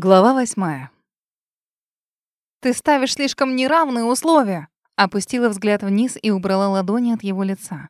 Глава восьмая. «Ты ставишь слишком неравные условия!» Опустила взгляд вниз и убрала ладони от его лица.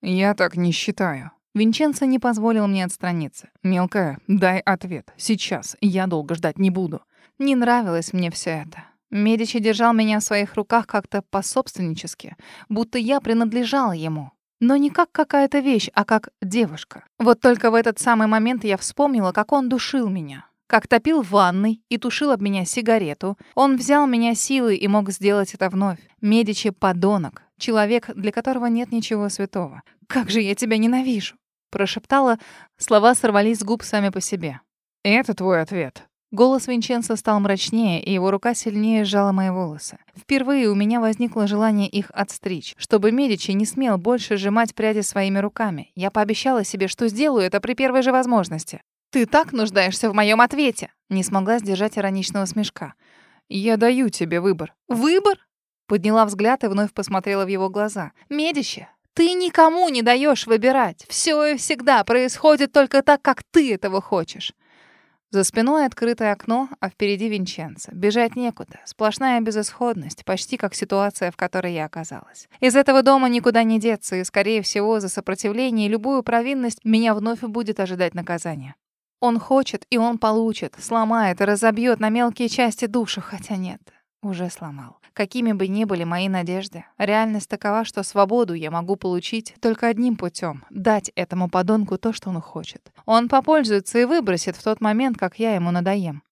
«Я так не считаю». Винченцо не позволил мне отстраниться. «Мелкая, дай ответ. Сейчас. Я долго ждать не буду». Не нравилось мне все это. Медичи держал меня в своих руках как-то пособственнически, будто я принадлежала ему. Но не как какая-то вещь, а как девушка. Вот только в этот самый момент я вспомнила, как он душил меня, как топил в ванной и тушил об меня сигарету. Он взял меня силой и мог сделать это вновь. Медичи — подонок, человек, для которого нет ничего святого. «Как же я тебя ненавижу!» Прошептала, слова сорвались с губ сами по себе. «Это твой ответ». Голос Винченца стал мрачнее, и его рука сильнее сжала мои волосы. Впервые у меня возникло желание их отстричь, чтобы Медичи не смел больше сжимать пряди своими руками. Я пообещала себе, что сделаю это при первой же возможности. «Ты так нуждаешься в моем ответе!» Не смогла сдержать ироничного смешка. «Я даю тебе выбор». «Выбор?» Подняла взгляд и вновь посмотрела в его глаза. «Медище, ты никому не даешь выбирать. Все и всегда происходит только так, как ты этого хочешь». За спиной открытое окно, а впереди Винченцо. Бежать некуда. Сплошная безысходность, почти как ситуация, в которой я оказалась. Из этого дома никуда не деться, и, скорее всего, за сопротивление и любую провинность меня вновь будет ожидать наказание. Он хочет, и он получит, сломает и разобьет на мелкие части душу, хотя нет, уже сломал. Какими бы ни были мои надежды, реальность такова, что свободу я могу получить только одним путем — дать этому подонку то, что он хочет. Он попользуется и выбросит в тот момент, как я ему надоем.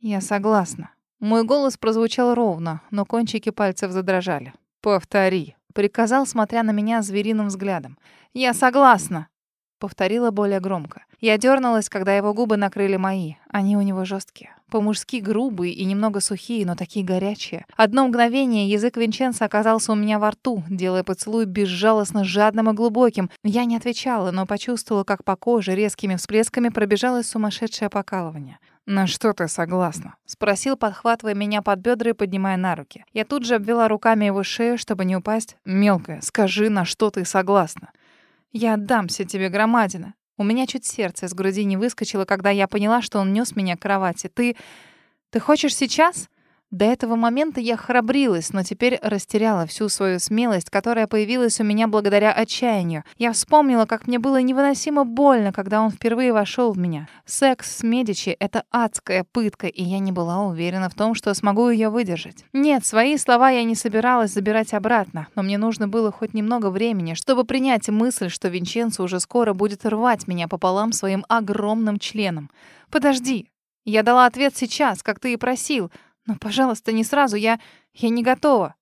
Я согласна. Мой голос прозвучал ровно, но кончики пальцев задрожали. «Повтори», — приказал, смотря на меня звериным взглядом. «Я согласна», — повторила более громко. Я дернулась, когда его губы накрыли мои. Они у него жесткие. По-мужски грубые и немного сухие, но такие горячие. Одно мгновение язык Винченца оказался у меня во рту, делая поцелуй безжалостно жадным и глубоким. Я не отвечала, но почувствовала, как по коже резкими всплесками пробежалось сумасшедшее покалывание. «На что ты согласна?» — спросил, подхватывая меня под бедра и поднимая на руки. Я тут же обвела руками его шею, чтобы не упасть. «Мелкая, скажи, на что ты согласна?» «Я отдамся тебе, громадина. У меня чуть сердце из груди не выскочило, когда я поняла, что он нес меня к кровати. «Ты... ты хочешь сейчас?» До этого момента я храбрилась, но теперь растеряла всю свою смелость, которая появилась у меня благодаря отчаянию. Я вспомнила, как мне было невыносимо больно, когда он впервые вошел в меня. Секс с Медичи — это адская пытка, и я не была уверена в том, что смогу ее выдержать. Нет, свои слова я не собиралась забирать обратно, но мне нужно было хоть немного времени, чтобы принять мысль, что Винченцо уже скоро будет рвать меня пополам своим огромным членом. «Подожди!» Я дала ответ сейчас, как ты и просил — но, пожалуйста, не сразу, я... я не готова.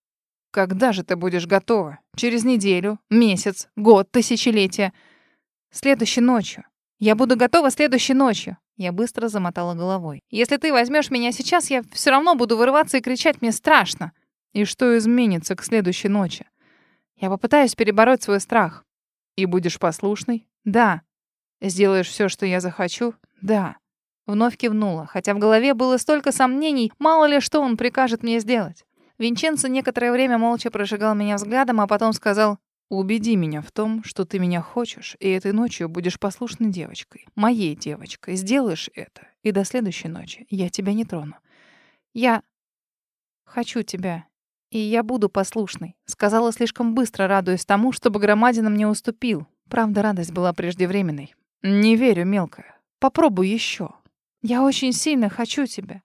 Когда же ты будешь готова? Через неделю, месяц, год, тысячелетие? Следующей ночью. Я буду готова следующей ночью. Я быстро замотала головой. Если ты возьмешь меня сейчас, я все равно буду вырываться и кричать, мне страшно. И что изменится к следующей ночи? Я попытаюсь перебороть свой страх. И будешь послушной? Да. Сделаешь все, что я захочу? Да. Вновь кивнула, хотя в голове было столько сомнений, мало ли что он прикажет мне сделать. Винченцо некоторое время молча прожигал меня взглядом, а потом сказал «Убеди меня в том, что ты меня хочешь, и этой ночью будешь послушной девочкой, моей девочкой. Сделаешь это, и до следующей ночи я тебя не трону». «Я хочу тебя, и я буду послушной», — сказала слишком быстро, радуясь тому, чтобы Громадина мне уступил. Правда, радость была преждевременной. «Не верю, мелкая. Попробуй еще. Я очень сильно хочу тебя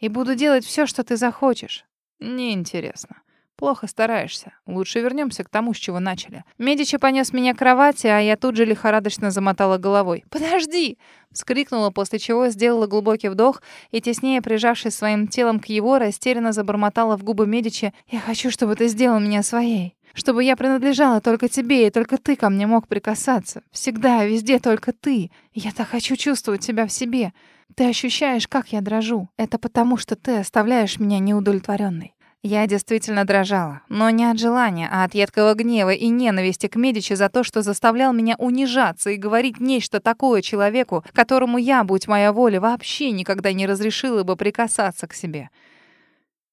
и буду делать все, что ты захочешь. Неинтересно. Плохо стараешься. Лучше вернемся к тому, с чего начали. Медичи понес меня к кровати, а я тут же лихорадочно замотала головой. «Подожди!» — вскрикнула, после чего сделала глубокий вдох и, теснее прижавшись своим телом к его, растерянно забормотала в губы Медичи «Я хочу, чтобы ты сделал меня своей. Чтобы я принадлежала только тебе, и только ты ко мне мог прикасаться. Всегда везде только ты. Я так хочу чувствовать себя в себе. Ты ощущаешь, как я дрожу. Это потому, что ты оставляешь меня неудовлетворенной. Я действительно дрожала, но не от желания, а от едкого гнева и ненависти к Медичи за то, что заставлял меня унижаться и говорить нечто такое человеку, которому я, будь моя воля, вообще никогда не разрешила бы прикасаться к себе.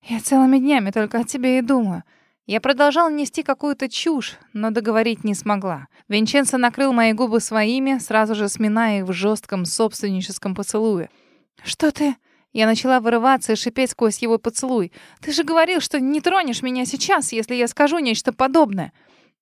Я целыми днями только о тебе и думаю. Я продолжала нести какую-то чушь, но договорить не смогла. Винченцо накрыл мои губы своими, сразу же сминая их в жестком собственническом поцелуе. «Что ты?» Я начала вырываться и шипеть сквозь его поцелуй. «Ты же говорил, что не тронешь меня сейчас, если я скажу нечто подобное!»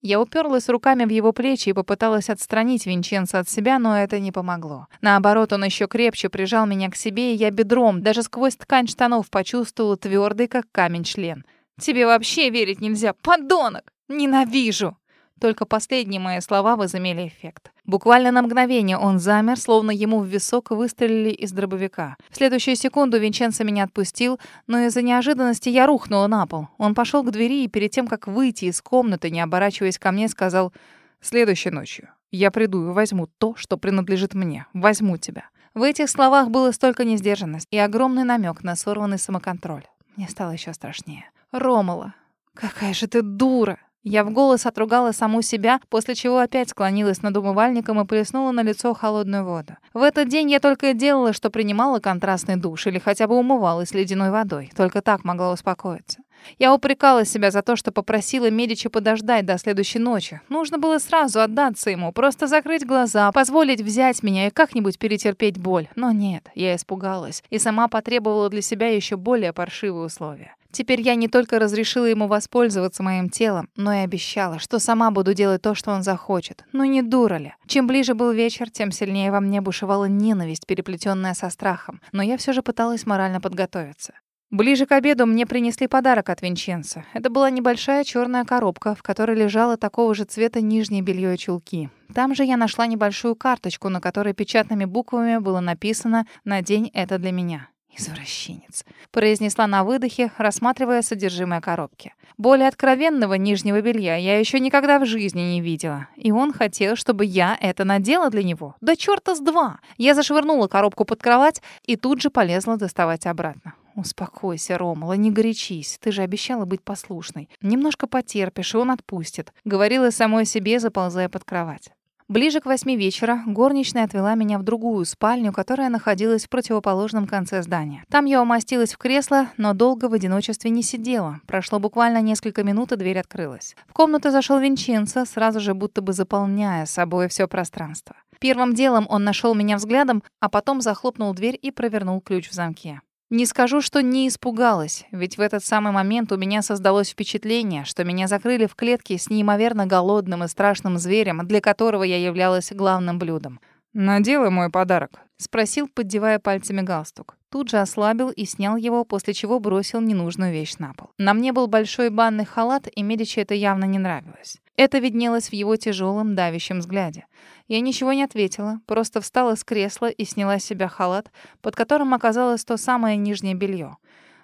Я уперлась руками в его плечи и попыталась отстранить Винченца от себя, но это не помогло. Наоборот, он еще крепче прижал меня к себе, и я бедром, даже сквозь ткань штанов, почувствовала твердый, как камень, член. «Тебе вообще верить нельзя, подонок! Ненавижу!» Только последние мои слова возымели эффект. Буквально на мгновение он замер, словно ему в висок выстрелили из дробовика. В следующую секунду Винченцо меня отпустил, но из-за неожиданности я рухнула на пол. Он пошел к двери и перед тем, как выйти из комнаты, не оборачиваясь ко мне, сказал «Следующей ночью я приду и возьму то, что принадлежит мне. Возьму тебя». В этих словах было столько несдержанности и огромный намек на сорванный самоконтроль. Мне стало еще страшнее. «Ромала, какая же ты дура!» Я в голос отругала саму себя, после чего опять склонилась над умывальником и плеснула на лицо холодную воду. В этот день я только и делала, что принимала контрастный душ или хотя бы умывалась ледяной водой. Только так могла успокоиться. Я упрекала себя за то, что попросила Медичи подождать до следующей ночи. Нужно было сразу отдаться ему, просто закрыть глаза, позволить взять меня и как-нибудь перетерпеть боль. Но нет, я испугалась и сама потребовала для себя еще более паршивые условия. Теперь я не только разрешила ему воспользоваться моим телом, но и обещала, что сама буду делать то, что он захочет. Ну не дура ли? Чем ближе был вечер, тем сильнее во мне бушевала ненависть, переплетенная со страхом. Но я все же пыталась морально подготовиться. Ближе к обеду мне принесли подарок от Винченца. Это была небольшая черная коробка, в которой лежало такого же цвета нижнее белье и чулки. Там же я нашла небольшую карточку, на которой печатными буквами было написано «Надень это для меня». «Извращенец», — произнесла на выдохе, рассматривая содержимое коробки. Более откровенного нижнего белья я еще никогда в жизни не видела. И он хотел, чтобы я это надела для него. Да черта с два! Я зашвырнула коробку под кровать и тут же полезла доставать обратно. «Успокойся, Ромала, не горячись. Ты же обещала быть послушной. Немножко потерпишь, и он отпустит», — говорила самой себе, заползая под кровать. Ближе к восьми вечера горничная отвела меня в другую спальню, которая находилась в противоположном конце здания. Там я умостилась в кресло, но долго в одиночестве не сидела. Прошло буквально несколько минут, и дверь открылась. В комнату зашел Винченцо, сразу же будто бы заполняя собой все пространство. Первым делом он нашел меня взглядом, а потом захлопнул дверь и провернул ключ в замке. Не скажу, что не испугалась, ведь в этот самый момент у меня создалось впечатление, что меня закрыли в клетке с неимоверно голодным и страшным зверем, для которого я являлась главным блюдом. «Наделай мой подарок», — спросил, поддевая пальцами галстук. Тут же ослабил и снял его, после чего бросил ненужную вещь на пол. На мне был большой банный халат, и Медичи это явно не нравилось. Это виднелось в его тяжелом, давящем взгляде. Я ничего не ответила, просто встала с кресла и сняла с себя халат, под которым оказалось то самое нижнее белье.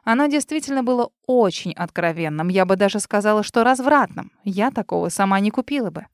Оно действительно было очень откровенным, я бы даже сказала, что развратным. Я такого сама не купила бы.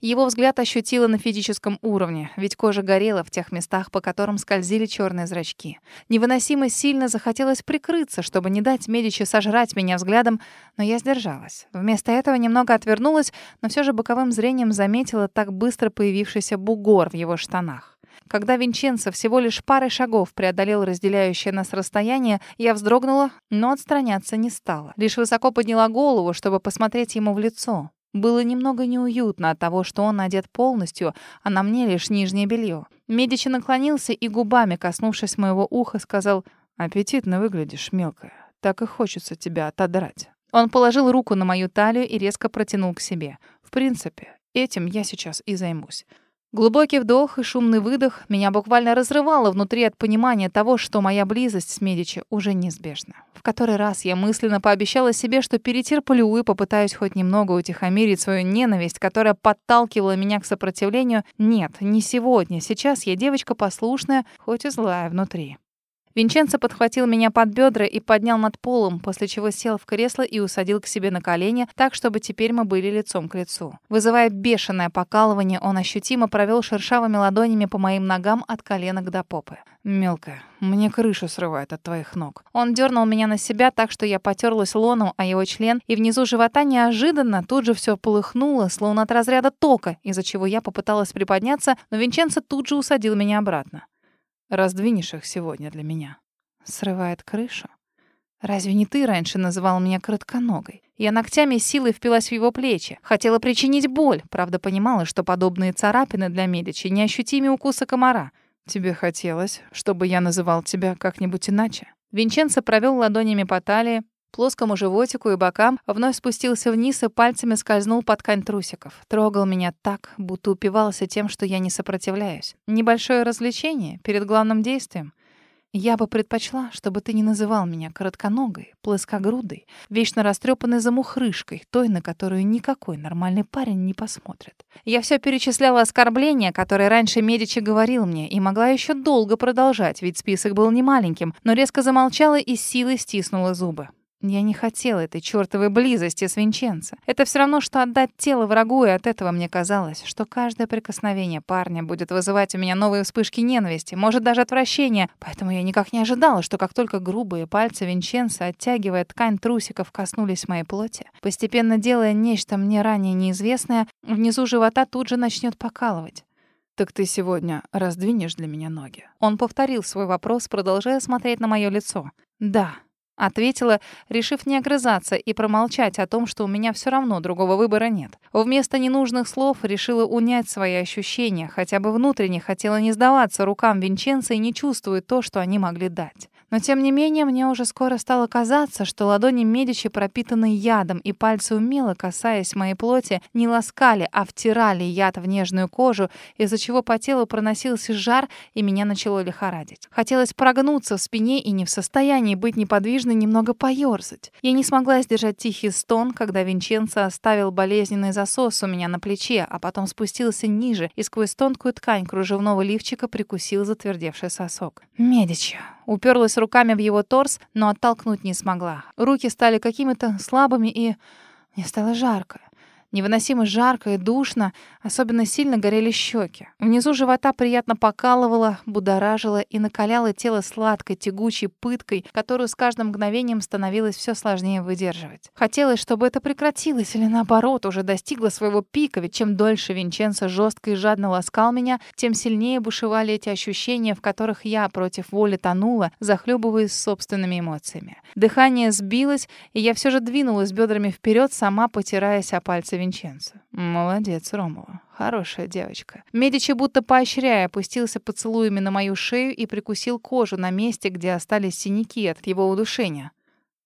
Его взгляд ощутила на физическом уровне, ведь кожа горела в тех местах, по которым скользили черные зрачки. Невыносимо сильно захотелось прикрыться, чтобы не дать Медичи сожрать меня взглядом, но я сдержалась. Вместо этого немного отвернулась, но все же боковым зрением заметила так быстро появившийся бугор в его штанах. Когда Винченцо всего лишь парой шагов преодолел разделяющее нас расстояние, я вздрогнула, но отстраняться не стала. Лишь высоко подняла голову, чтобы посмотреть ему в лицо. Было немного неуютно от того, что он одет полностью, а на мне лишь нижнее белье. Медичи наклонился и губами, коснувшись моего уха, сказал «Аппетитно выглядишь, мелкая. Так и хочется тебя отодрать». Он положил руку на мою талию и резко протянул к себе. «В принципе, этим я сейчас и займусь. Глубокий вдох и шумный выдох меня буквально разрывало внутри от понимания того, что моя близость с Медичи уже неизбежна. В который раз я мысленно пообещала себе, что перетерплю и попытаюсь хоть немного утихомирить свою ненависть, которая подталкивала меня к сопротивлению. Нет, не сегодня. Сейчас я девочка послушная, хоть и злая внутри. Винченцо подхватил меня под бедра и поднял над полом, после чего сел в кресло и усадил к себе на колени, так, чтобы теперь мы были лицом к лицу. Вызывая бешеное покалывание, он ощутимо провел шершавыми ладонями по моим ногам от коленок до попы. «Мелкая, мне крышу срывает от твоих ног». Он дернул меня на себя так, что я потерлась лоном о его член, и внизу живота неожиданно тут же все полыхнуло, словно от разряда тока, из-за чего я попыталась приподняться, но Винченцо тут же усадил меня обратно. Раздвинешь их сегодня для меня. Срывает крышу. Разве не ты раньше называл меня коротконогой? Я ногтями силой впилась в его плечи. Хотела причинить боль, правда понимала, что подобные царапины для Медичи неощутимее укуса комара. Тебе хотелось, чтобы я называл тебя как-нибудь иначе? Винченцо провел ладонями по талии, плоскому животику и бокам, вновь спустился вниз и пальцами скользнул под ткань трусиков. Трогал меня так, будто упивался тем, что я не сопротивляюсь. Небольшое развлечение перед главным действием. Я бы предпочла, чтобы ты не называл меня коротконогой, плоскогрудой, вечно растрепанной замухрышкой, той, на которую никакой нормальный парень не посмотрит. Я все перечисляла оскорбления, которые раньше Медичи говорил мне, и могла еще долго продолжать, ведь список был немаленьким, но резко замолчала и силой стиснула зубы. Я не хотела этой чёртовой близости с Винченцо. Это все равно, что отдать тело врагу, и от этого мне казалось, что каждое прикосновение парня будет вызывать у меня новые вспышки ненависти, может, даже отвращения. Поэтому я никак не ожидала, что как только грубые пальцы Винченцо, оттягивая ткань трусиков, коснулись моей плоти, постепенно делая нечто мне ранее неизвестное, внизу живота тут же начнет покалывать. «Так ты сегодня раздвинешь для меня ноги?» Он повторил свой вопрос, продолжая смотреть на мое лицо. «Да». Ответила, решив не огрызаться и промолчать о том, что у меня все равно другого выбора нет. Вместо ненужных слов решила унять свои ощущения, хотя бы внутренне хотела не сдаваться рукам Винченца и не чувствовать то, что они могли дать. Но тем не менее, мне уже скоро стало казаться, что ладони Медичи пропитаны ядом, и пальцы умело, касаясь моей плоти, не ласкали, а втирали яд в нежную кожу, из-за чего по телу проносился жар, и меня начало лихорадить. Хотелось прогнуться в спине и не в состоянии быть неподвижной, немного поёрзать. Я не смогла сдержать тихий стон, когда Винченцо оставил болезненный засос у меня на плече, а потом спустился ниже и сквозь тонкую ткань кружевного лифчика прикусил затвердевший сосок. «Медичи!» Уперлась руками в его торс, но оттолкнуть не смогла. Руки стали какими-то слабыми, и мне стало жарко. Невыносимо жарко и душно, особенно сильно горели щеки. Внизу живота приятно покалывало, будоражило и накаляло тело сладкой, тягучей пыткой, которую с каждым мгновением становилось все сложнее выдерживать. Хотелось, чтобы это прекратилось или наоборот, уже достигло своего пика, ведь чем дольше Винченцо жестко и жадно ласкал меня, тем сильнее бушевали эти ощущения, в которых я против воли тонула, захлебываясь собственными эмоциями. Дыхание сбилось, и я все же двинулась бедрами вперед, сама потираясь о пальцы Винченцо. Молодец, Ромова. Хорошая девочка. Медичи, будто поощряя, опустился поцелуями на мою шею и прикусил кожу на месте, где остались синяки от его удушения.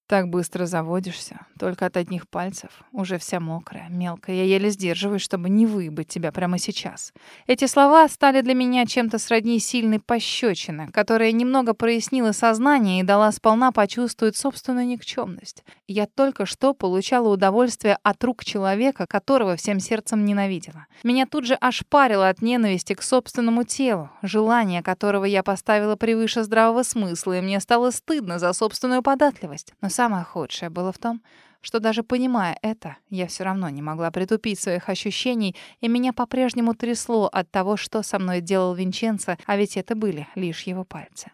Так быстро заводишься, только от одних пальцев. Уже вся мокрая, мелкая. Я еле сдерживаюсь, чтобы не выебать тебя прямо сейчас. Эти слова стали для меня чем-то сродни сильной пощечины, которая немного прояснила сознание и дала сполна почувствовать собственную никчемность. Я только что получала удовольствие от рук человека, которого всем сердцем ненавидела. Меня тут же ошпарило от ненависти к собственному телу, желание которого я поставила превыше здравого смысла, и мне стало стыдно за собственную податливость. Самое худшее было в том, что даже понимая это, я все равно не могла притупить своих ощущений, и меня по-прежнему трясло от того, что со мной делал Винченцо, а ведь это были лишь его пальцы.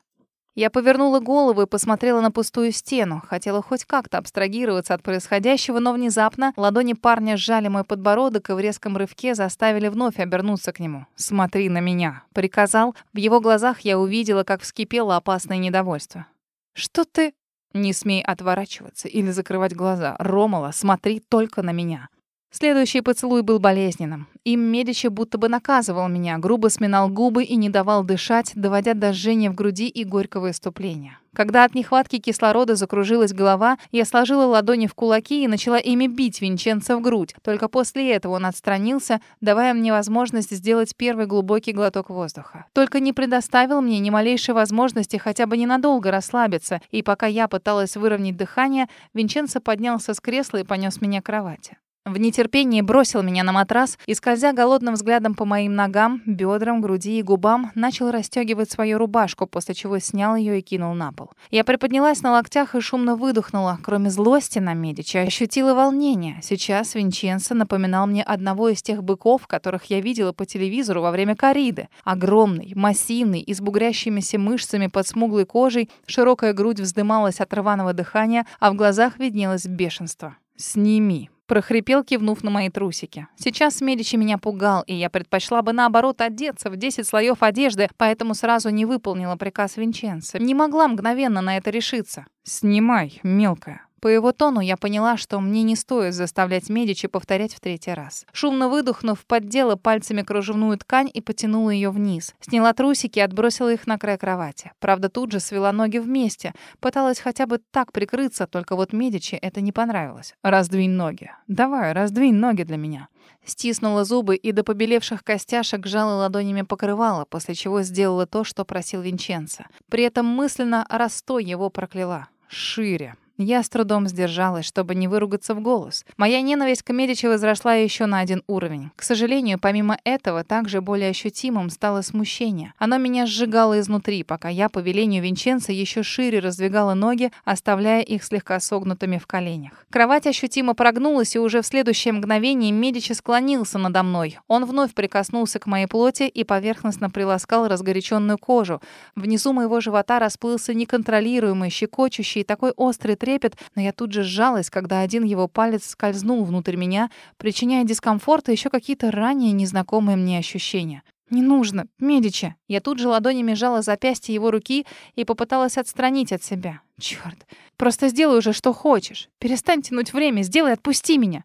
Я повернула голову и посмотрела на пустую стену. Хотела хоть как-то абстрагироваться от происходящего, но внезапно ладони парня сжали мой подбородок и в резком рывке заставили вновь обернуться к нему. «Смотри на меня», — приказал. В его глазах я увидела, как вскипело опасное недовольство. «Что ты...» Не смей отворачиваться или закрывать глаза. Ромала, смотри только на меня. Следующий поцелуй был болезненным. Им Медичи будто бы наказывал меня, грубо сминал губы и не давал дышать, доводя до жжения в груди и горького иступления. Когда от нехватки кислорода закружилась голова, я сложила ладони в кулаки и начала ими бить Винченца в грудь. Только после этого он отстранился, давая мне возможность сделать первый глубокий глоток воздуха. Только не предоставил мне ни малейшей возможности хотя бы ненадолго расслабиться, и пока я пыталась выровнять дыхание, Винченцо поднялся с кресла и понес меня к кровати. В нетерпении бросил меня на матрас и, скользя голодным взглядом по моим ногам, бедрам, груди и губам, начал расстегивать свою рубашку, после чего снял ее и кинул на пол. Я приподнялась на локтях и шумно выдохнула. Кроме злости на Медича, ощутила волнение. Сейчас Винченцо напоминал мне одного из тех быков, которых я видела по телевизору во время кориды. Огромный, массивный и с бугрящимися мышцами под смуглой кожей, широкая грудь вздымалась от рваного дыхания, а в глазах виднелось бешенство. «Сними», прохрипел, кивнув на мои трусики. Сейчас Медичи меня пугал, и я предпочла бы наоборот одеться в 10 слоев одежды, поэтому сразу не выполнила приказ Винченца. Не могла мгновенно на это решиться. «Снимай, мелкая», По его тону я поняла, что мне не стоит заставлять Медичи повторять в третий раз. Шумно выдохнув, поддела пальцами кружевную ткань и потянула ее вниз. Сняла трусики и отбросила их на край кровати. Правда, тут же свела ноги вместе. Пыталась хотя бы так прикрыться, только вот Медичи это не понравилось. «Раздвинь ноги. Давай, раздвинь ноги для меня». Стиснула зубы и до побелевших костяшек жала ладонями покрывала, после чего сделала то, что просил Винченцо. При этом мысленно растой его прокляла. «Шире». Я с трудом сдержалась, чтобы не выругаться в голос. Моя ненависть к Медичи возросла еще на один уровень. К сожалению, помимо этого, также более ощутимым стало смущение. Оно меня сжигало изнутри, пока я по велению Винченца еще шире раздвигала ноги, оставляя их слегка согнутыми в коленях. Кровать ощутимо прогнулась, и уже в следующее мгновение Медичи склонился надо мной. Он вновь прикоснулся к моей плоти и поверхностно приласкал разгоряченную кожу. Внизу моего живота расплылся неконтролируемый, щекочущий, такой острый трепет, но я тут же сжалась, когда один его палец скользнул внутрь меня, причиняя дискомфорт и еще какие-то ранее незнакомые мне ощущения. «Не нужно, Медичи!» Я тут же ладонями сжала запястье его руки и попыталась отстранить от себя. «Чёрт! Просто сделай уже, что хочешь. Перестань тянуть время, сделай, отпусти меня!»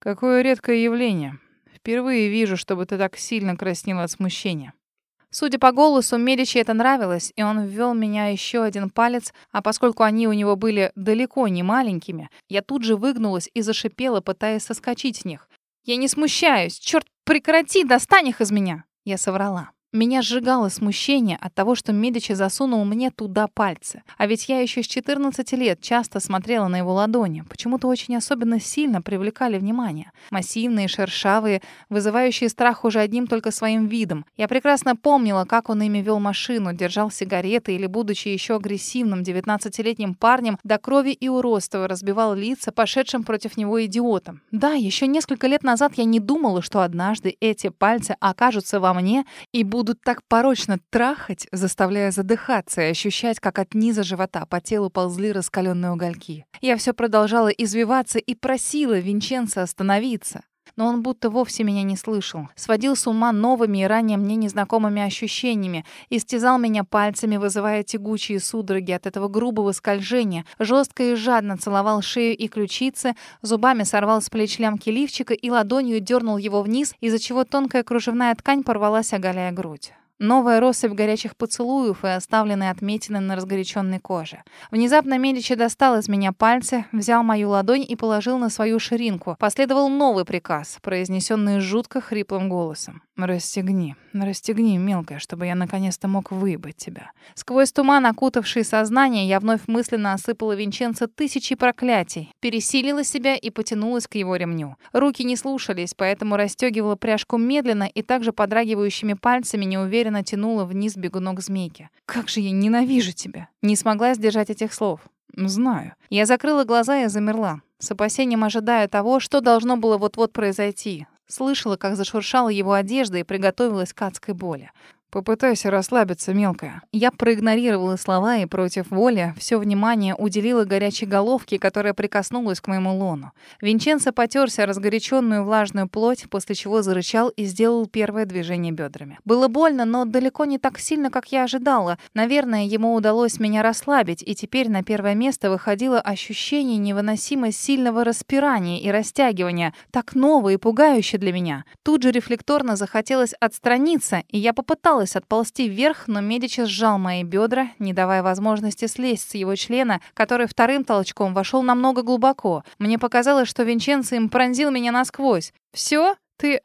«Какое редкое явление. Впервые вижу, чтобы ты так сильно краснела от смущения». Судя по голосу, Медичи это нравилось, и он ввел меня еще один палец, а поскольку они у него были далеко не маленькими, я тут же выгнулась и зашипела, пытаясь соскочить с них. «Я не смущаюсь! Черт, прекрати! Достань их из меня!» Я соврала. Меня сжигало смущение от того, что Медичи засунул мне туда пальцы. А ведь я еще с 14 лет часто смотрела на его ладони. Почему-то очень особенно сильно привлекали внимание. Массивные, шершавые, вызывающие страх уже одним только своим видом. Я прекрасно помнила, как он ими вел машину, держал сигареты или, будучи еще агрессивным 19-летним парнем, до крови и уродства разбивал лица пошедшим против него идиотам. Да, еще несколько лет назад я не думала, что однажды эти пальцы окажутся во мне и будут будут так порочно трахать, заставляя задыхаться и ощущать, как от низа живота по телу ползли раскаленные угольки. Я все продолжала извиваться и просила Винченца остановиться но он будто вовсе меня не слышал. Сводил с ума новыми и ранее мне незнакомыми ощущениями, истязал меня пальцами, вызывая тягучие судороги от этого грубого скольжения, жестко и жадно целовал шею и ключицы, зубами сорвал с плеч лямки лифчика и ладонью дернул его вниз, из-за чего тонкая кружевная ткань порвалась, оголяя грудь. Новая россыпь горячих поцелуев и оставленные отметины на разгоряченной коже. Внезапно Медичи достал из меня пальцы, взял мою ладонь и положил на свою ширинку. Последовал новый приказ, произнесенный жутко хриплым голосом. «Расстегни, расстегни, мелкая, чтобы я наконец-то мог выебать тебя». Сквозь туман, окутавший сознание, я вновь мысленно осыпала Винченца тысячи проклятий, пересилила себя и потянулась к его ремню. Руки не слушались, поэтому расстегивала пряжку медленно и также подрагивающими пальцами неуверенно тянула вниз бегунок змейки. «Как же я ненавижу тебя!» Не смогла сдержать этих слов. «Знаю». Я закрыла глаза и замерла, с опасением ожидая того, что должно было вот-вот произойти. Слышала, как зашуршала его одежда и приготовилась к адской боли. Попытайся расслабиться, мелкая. Я проигнорировала слова и против воли все внимание уделила горячей головке, которая прикоснулась к моему лону. Винченцо потерся разгоряченную влажную плоть, после чего зарычал и сделал первое движение бедрами. Было больно, но далеко не так сильно, как я ожидала. Наверное, ему удалось меня расслабить, и теперь на первое место выходило ощущение невыносимо сильного распирания и растягивания, так новое и пугающее для меня. Тут же рефлекторно захотелось отстраниться, и я попыталась попыталась отползти вверх, но Медичи сжал мои бедра, не давая возможности слезть с его члена, который вторым толчком вошел намного глубоко. Мне показалось, что Винченцо им пронзил меня насквозь. «Все? Ты...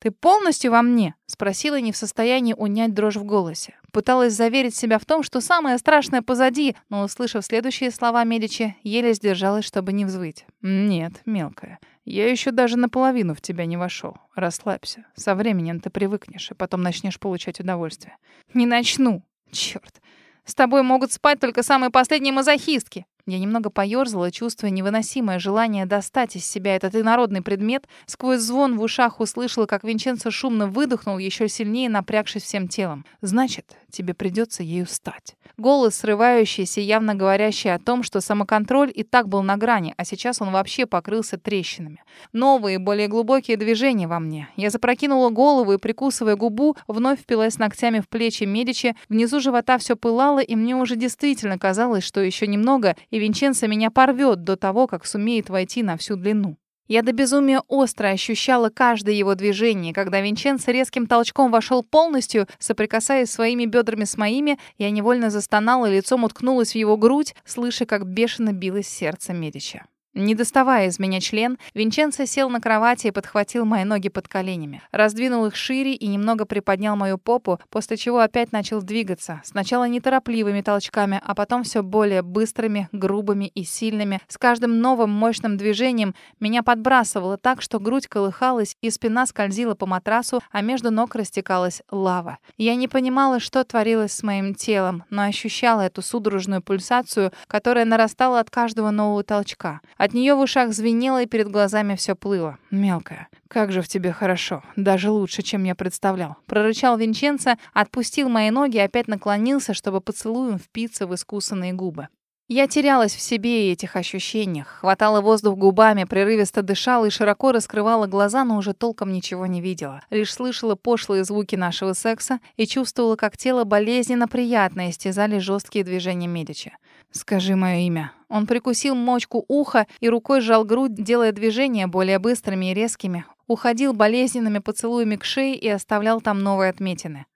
ты полностью во мне?» — спросила, не в состоянии унять дрожь в голосе. Пыталась заверить себя в том, что самое страшное позади, но, услышав следующие слова Медичи, еле сдержалась, чтобы не взвыть. «Нет, мелкая». Я еще даже наполовину в тебя не вошел. Расслабься. Со временем ты привыкнешь, и потом начнешь получать удовольствие. Не начну. Черт. С тобой могут спать только самые последние мазохистки. Я немного поёрзала, чувствуя невыносимое желание достать из себя этот инородный предмет. Сквозь звон в ушах услышала, как Винченцо шумно выдохнул, еще сильнее напрягшись всем телом. «Значит, тебе придется ею стать». Голос, срывающийся, явно говорящий о том, что самоконтроль и так был на грани, а сейчас он вообще покрылся трещинами. Новые, более глубокие движения во мне. Я запрокинула голову и, прикусывая губу, вновь впилась ногтями в плечи Медичи. Внизу живота все пылало, и мне уже действительно казалось, что еще немного — и Винченцо меня порвет до того, как сумеет войти на всю длину. Я до безумия остро ощущала каждое его движение. Когда Винченцо резким толчком вошел полностью, соприкасаясь своими бедрами с моими, я невольно застонала и лицом уткнулась в его грудь, слыша, как бешено билось сердце Медича. Не доставая из меня член, Винченцо сел на кровати и подхватил мои ноги под коленями. Раздвинул их шире и немного приподнял мою попу, после чего опять начал двигаться. Сначала неторопливыми толчками, а потом все более быстрыми, грубыми и сильными. С каждым новым мощным движением меня подбрасывало так, что грудь колыхалась и спина скользила по матрасу, а между ног растекалась лава. Я не понимала, что творилось с моим телом, но ощущала эту судорожную пульсацию, которая нарастала от каждого нового толчка. От нее в ушах звенело и перед глазами все плыло. «Мелкая, как же в тебе хорошо. Даже лучше, чем я представлял». Прорычал Винченцо, отпустил мои ноги и опять наклонился, чтобы поцелуем впиться в искусанные губы. Я терялась в себе и этих ощущениях. Хватала воздух губами, прерывисто дышала и широко раскрывала глаза, но уже толком ничего не видела. Лишь слышала пошлые звуки нашего секса и чувствовала, как тело болезненно приятно истязали жесткие движения Медича. «Скажи мое имя». Он прикусил мочку уха и рукой сжал грудь, делая движения более быстрыми и резкими. Уходил болезненными поцелуями к шее и оставлял там новые отметины.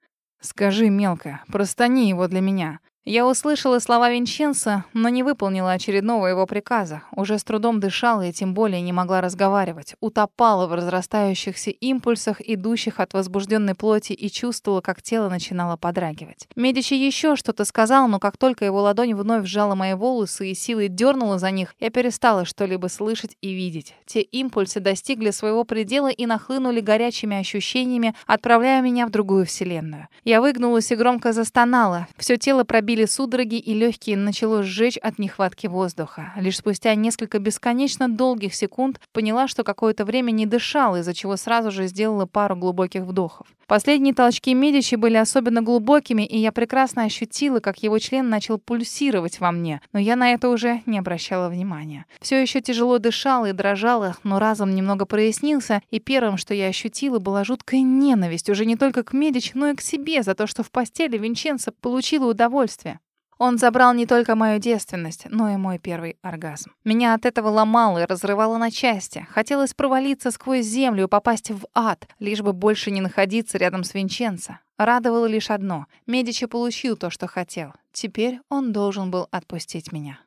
«Скажи, мелкая, простани его для меня». Я услышала слова Винченца, но не выполнила очередного его приказа. Уже с трудом дышала и тем более не могла разговаривать. Утопала в разрастающихся импульсах, идущих от возбужденной плоти, и чувствовала, как тело начинало подрагивать. Медичи еще что-то сказал, но как только его ладонь вновь сжала мои волосы и силой дернула за них, я перестала что-либо слышать и видеть. Те импульсы достигли своего предела и нахлынули горячими ощущениями, отправляя меня в другую вселенную. Я выгнулась и громко застонала. Все тело пробили Били судороги, и легкие начало сжечь от нехватки воздуха. Лишь спустя несколько бесконечно долгих секунд поняла, что какое-то время не дышала, из-за чего сразу же сделала пару глубоких вдохов. Последние толчки Медичи были особенно глубокими, и я прекрасно ощутила, как его член начал пульсировать во мне, но я на это уже не обращала внимания. Все еще тяжело дышала и дрожала, но разом немного прояснился, и первым, что я ощутила, была жуткая ненависть уже не только к Медичи, но и к себе за то, что в постели Винченцо получила удовольствие. Он забрал не только мою девственность, но и мой первый оргазм. Меня от этого ломало и разрывало на части. Хотелось провалиться сквозь землю и попасть в ад, лишь бы больше не находиться рядом с Винченцо. Радовало лишь одно — Медичи получил то, что хотел. Теперь он должен был отпустить меня.